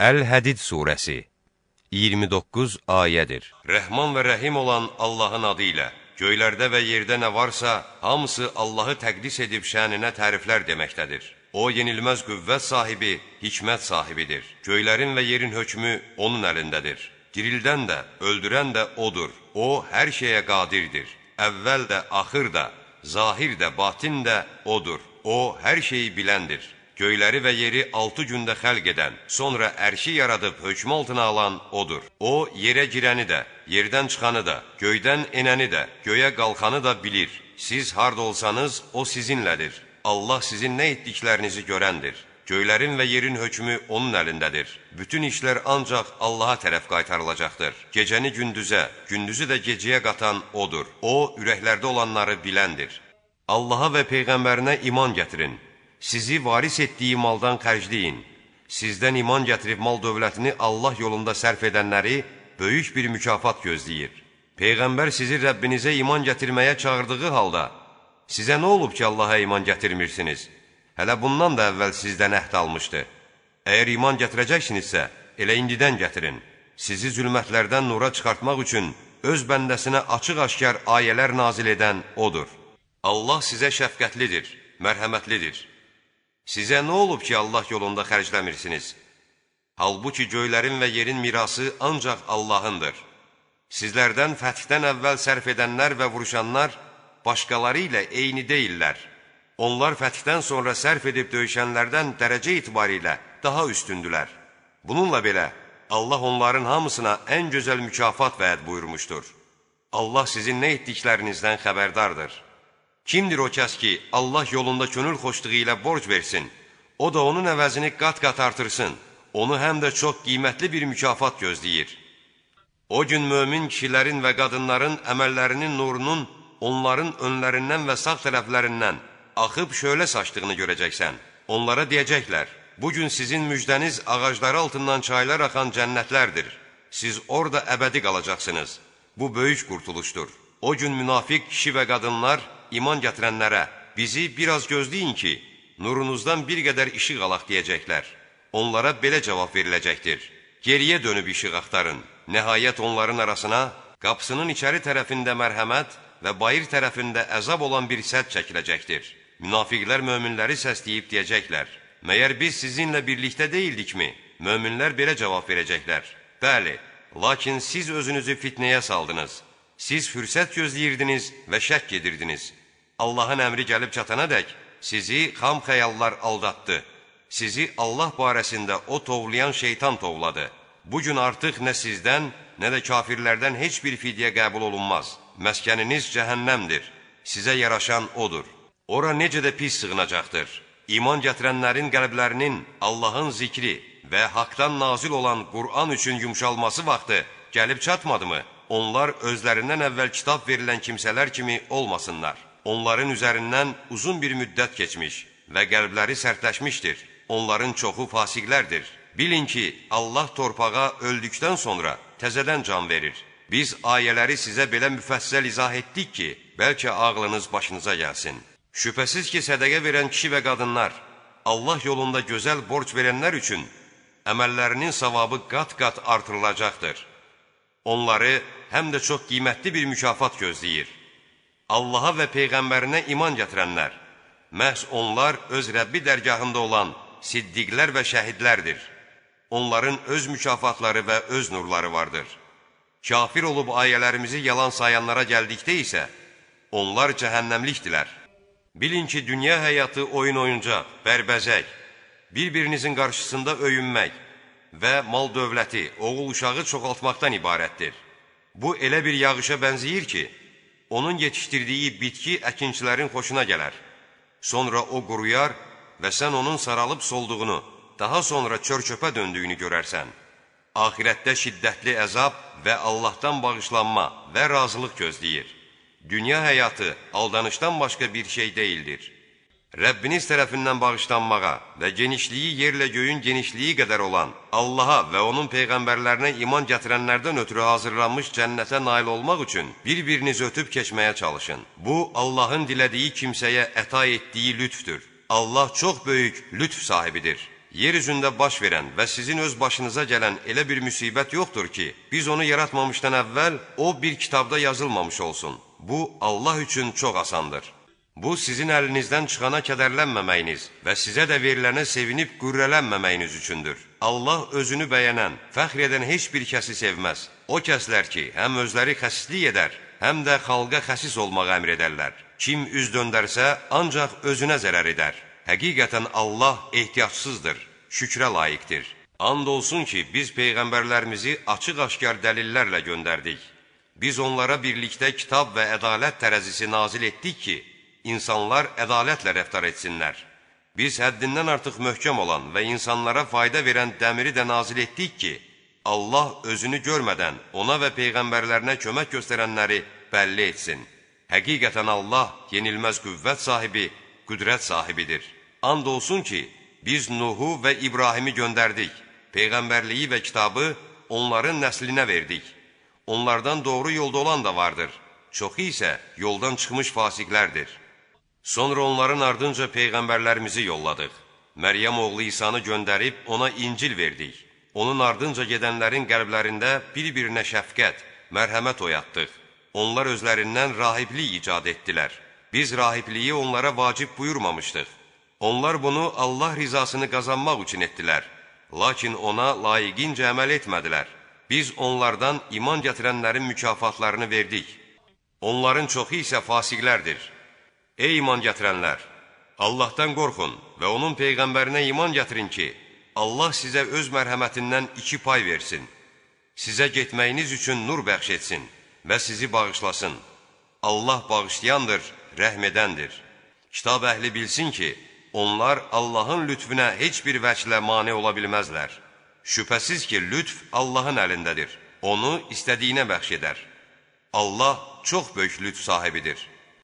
Əl-Hədid surəsi 29 ayədir. Rəhman və rəhim olan Allahın adı ilə göylərdə və yerdə nə varsa, hamısı Allahı təqdis edib şəninə təriflər deməkdədir. O, yenilməz qüvvət sahibi, hikmət sahibidir. Göylərin və yerin hökmü onun əlindədir. Dirildən də, öldürən də O'dur. O, hər şeyə qadirdir. Əvvəl də, axır da, zahir də, batin də O'dur. O, hər şeyi biləndir. Göyləri və yeri altı gündə xəlq edən, sonra ərşi yaradıb hökm altına alan O'dur. O, yerə girəni də, yerdən çıxanı da, göydən enəni də, göyə qalxanı da bilir. Siz harda olsanız, O sizinlədir. Allah sizin nə etdiklərinizi görəndir. Göylərin və yerin hökmü onun əlindədir. Bütün işlər ancaq Allaha tərəf qaytarılacaqdır. Gecəni gündüzə, gündüzü də gecəyə qatan O'dur. O, ürəklərdə olanları biləndir. Allaha və Peyğəmbərinə iman gətirin sizi varis etdiyi maldan xərcləyin. Sizdən iman gətirib mal dövlətini Allah yolunda sərf edənləri böyük bir mükafat gözləyir. Peyğəmbər sizi Rəbbinizə iman gətirməyə çağırdığı halda, sizə nə olub ki, Allaha iman gətirmirsiniz? Hələ bundan da əvvəl sizdən əhd almışdı. Əgər iman gətirəcəksinizsə, elə indidən gətirin. Sizi zülmətlərdən nura çıxartmaq üçün öz bəndəsinə açıq-aşkar ayələr nazil edən O'dur. Allah sizə şəfqətlidir, mərhəmətlidir. Sizə nə olub ki, Allah yolunda xərcləmirsiniz? Halbuki göylərin və yerin mirası ancaq Allahındır. Sizlərdən fəthdən əvvəl sərf edənlər və vuruşanlar başqaları ilə eyni deyillər. Onlar fəthdən sonra sərf edib döyüşənlərdən dərəcə itibarilə daha üstündülər. Bununla belə, Allah onların hamısına ən gözəl mükafat vəd buyurmuşdur. Allah sizin nə etdiklərinizdən xəbərdardır. Kimdir o kəs ki, Allah yolunda könül xoşluğu ilə borc versin, o da onun əvəzini qat-qat artırsın, onu həm də çox qiymətli bir mükafat gözləyir. O gün mömin kişilərin və qadınların əməllərinin nurunun onların önlərindən və sağ tərəflərindən axıb şölə saçdığını görəcəksən. Onlara deyəcəklər, bugün sizin müjdəniz ağacları altından çaylar axan cənnətlərdir. Siz orada əbədi qalacaqsınız. Bu böyük qurtuluşdur. O gün münafiq kişi və qadınlar iman gətirənlərə, bizi biraz gözləyin ki, nurunuzdan bir qədər işıq alaq deyəcəklər. Onlara belə cavab veriləcəkdir. Geriyə dönüb işıq axtarın. Nəhayət onların arasına qapısının içəri tərəfində mərhəmət və bayır tərəfində əzab olan bir sədd çəkiləcəkdir. Münafiqlər möminləri səsləyib deyəcəklər, məyər biz sizinlə birlikdə deyildikmi? Möminlər belə cavab verəcəklər, bəli, lakin siz özünüzü fitnəyə saldınız. Siz fürsət gözləyirdiniz və şək edirdiniz. Allahın əmri gəlib çatana dək sizi xam xəyallar aldatdı. Sizi Allah barəsində o tovlayan şeytan tovladı. Bu gün artıq nə sizdən, nə də kafirlərdən heç bir fidyə qəbul olunmaz. Məskəniniz cəhənnəmdir. Sizə yaraşan odur. Ora necə də pis sığınacaqdır. İman gətirənlərin qəlblərinin Allahın zikri və haqdan nazil olan Qur'an üçün yumşalması vaxtı gəlib çatmadımı? Onlar özlərindən əvvəl kitab verilən kimsələr kimi olmasınlar. Onların üzərindən uzun bir müddət keçmiş və qəlbləri sərtləşmişdir. Onların çoxu fasiqlərdir. Bilin ki, Allah torpağa öldükdən sonra təzədən can verir. Biz ayələri sizə belə müfəssəl izah etdik ki, bəlkə ağlınız başınıza gəlsin. Şübhəsiz ki, sədəqə verən kişi və qadınlar, Allah yolunda gözəl borc verənlər üçün əməllərinin savabı qat-qat artırılacaqdır. Onları həm də çox qiymətli bir mükafat gözləyir. Allaha və Peyğəmbərinə iman gətirənlər, məhz onlar öz Rəbbi dərgahında olan siddiqlər və şəhidlərdir. Onların öz mükafatları və öz nurları vardır. Kafir olub ayələrimizi yalan sayanlara gəldikdə isə, onlar cəhənnəmlikdilər. Bilin ki, dünya həyatı oyun-oyuncaq, bərbəzək, bir-birinizin qarşısında öyünmək və mal dövləti, oğul uşağı çoxaltmaqdan ibarətdir. Bu elə bir yağışa bənziyir ki, onun yetişdirdiyi bitki əkinçilərin xoşuna gələr. Sonra o quruyar və sən onun saralıb solduğunu, daha sonra çör-çöpə döndüyünü görərsən. Ahirətdə şiddətli əzab və Allahdan bağışlanma və razılıq gözləyir. Dünya həyatı aldanışdan başqa bir şey deyildir. Rəbbiniz tərəfindən bağışlanmağa və genişliyi yerlə göyün genişliyi qədər olan Allaha və onun peyğəmbərlərinə iman gətirənlərdən ötürü hazırlanmış cənnətə nail olmaq üçün bir-birinizi ötüb keçməyə çalışın. Bu, Allahın dilədiyi kimsəyə əta etdiyi lütfdür. Allah çox böyük lütf sahibidir. yer üzündə baş verən və sizin öz başınıza gələn elə bir müsibət yoxdur ki, biz onu yaratmamışdan əvvəl o bir kitabda yazılmamış olsun. Bu, Allah üçün çox asandır. Bu, sizin əlinizdən çıxana kədərlənməməyiniz və sizə də verilənə sevinib qürrələnməməyiniz üçündür. Allah özünü bəyənən, fəxr edən heç bir kəsi sevməz. O kəslər ki, həm özləri xəsislik edər, həm də xalqa xəsis olmağı əmr edərlər. Kim üz döndərsə, ancaq özünə zərər edər. Həqiqətən Allah ehtiyacsızdır, şükrə layiqdir. And olsun ki, biz peyğəmbərlərimizi açıq-aşkar dəlillərlə göndərdik. Biz onlara birlikdə kitab və ədalət tərəzisi nazil etdik ki, insanlar ədalətlə rəftar etsinlər. Biz həddindən artıq möhkəm olan və insanlara fayda verən dəmiri də nazil etdik ki, Allah özünü görmədən ona və peyğəmbərlərinə kömək göstərənləri bəlli etsin. Həqiqətən Allah yenilməz qüvvət sahibi, qüdrət sahibidir. And olsun ki, biz Nuhu və İbrahimi göndərdik. Peyğəmbərliyi və kitabı onların nəslinə verdik. Onlardan doğru yolda olan da vardır. Çoxu isə yoldan çıxmış fasiqlərdir. Sonra onların ardınca peyğəmbərlərimizi yolladıq. Məryəm oğlu İsanı göndərib ona İncil verdik. Onun ardınca gedənlərin qəlblərində bir-birinə şəfqət, mərhəmət oyatdıq. Onlar özlərindən rahiblik icad etdilər. Biz rahibliyi onlara vacib buyurmamışdıq. Onlar bunu Allah rizasını qazanmaq üçün etdilər. Lakin ona layiqincə əməl etmədilər. Biz onlardan iman gətirənlərin mükafatlarını verdik. Onların çoxu isə fasiqlərdir. Ey iman gətirənlər! Allahdan qorxun və onun Peyğəmbərinə iman gətirin ki, Allah sizə öz mərhəmətindən iki pay versin, sizə getməyiniz üçün nur bəxş etsin və sizi bağışlasın. Allah bağışlayandır, rəhm edəndir. Kitab əhli bilsin ki, onlar Allahın lütfüne heç bir vəclə mane ola bilməzlər. Şübhəsiz ki, lütf Allahın əlindədir. Onu istədiyinə bəxş edər. Allah çox böyük lütf sahibidir.